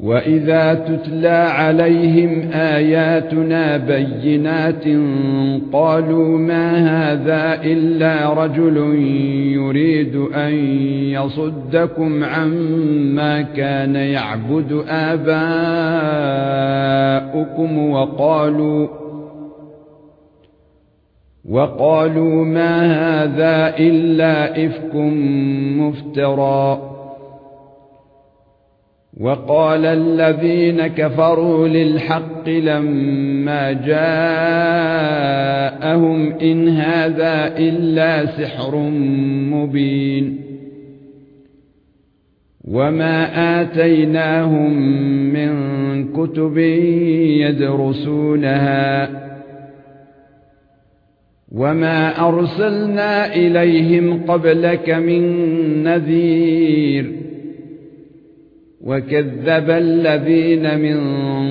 واذا تتلى عليهم اياتنا بينات قالوا ما هذا الا رجل يريد ان يصدكم عما كان يعبد اباؤكم وقالوا وقالوا ما هذا الا افك مفترى وقال الذين كفروا للحق لما جاءهم إن هذا إلا سحر مبين وما آتيناهم من كتب يدرسونها وما أرسلنا إليهم قبلك من نذير وكذب الذين من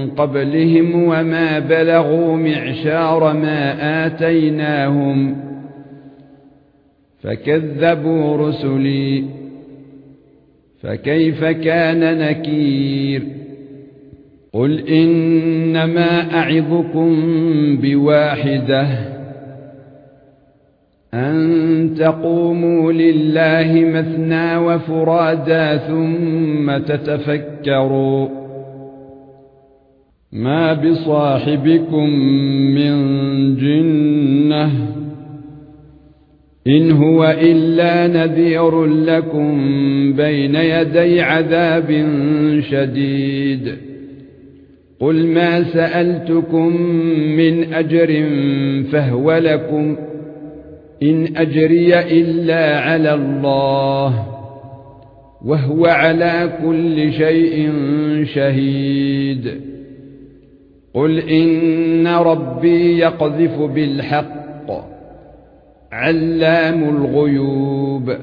قبلهم وما بلغوا معشار ما آتيناهم فكذبوا رسلي فكيف كان نكير قل إنما أعظكم بواحدة أن تقوموا لله مثنى وفرادا ثم تتفكروا ما بصاحبكم من جنة إن هو إلا نذير لكم بين يدي عذاب شديد قل ما سألتكم من أجر فهو لكم إن أجري إلا على الله وهو على كل شيء شهيد قل إن ربي يقذف بالحق علام الغيوب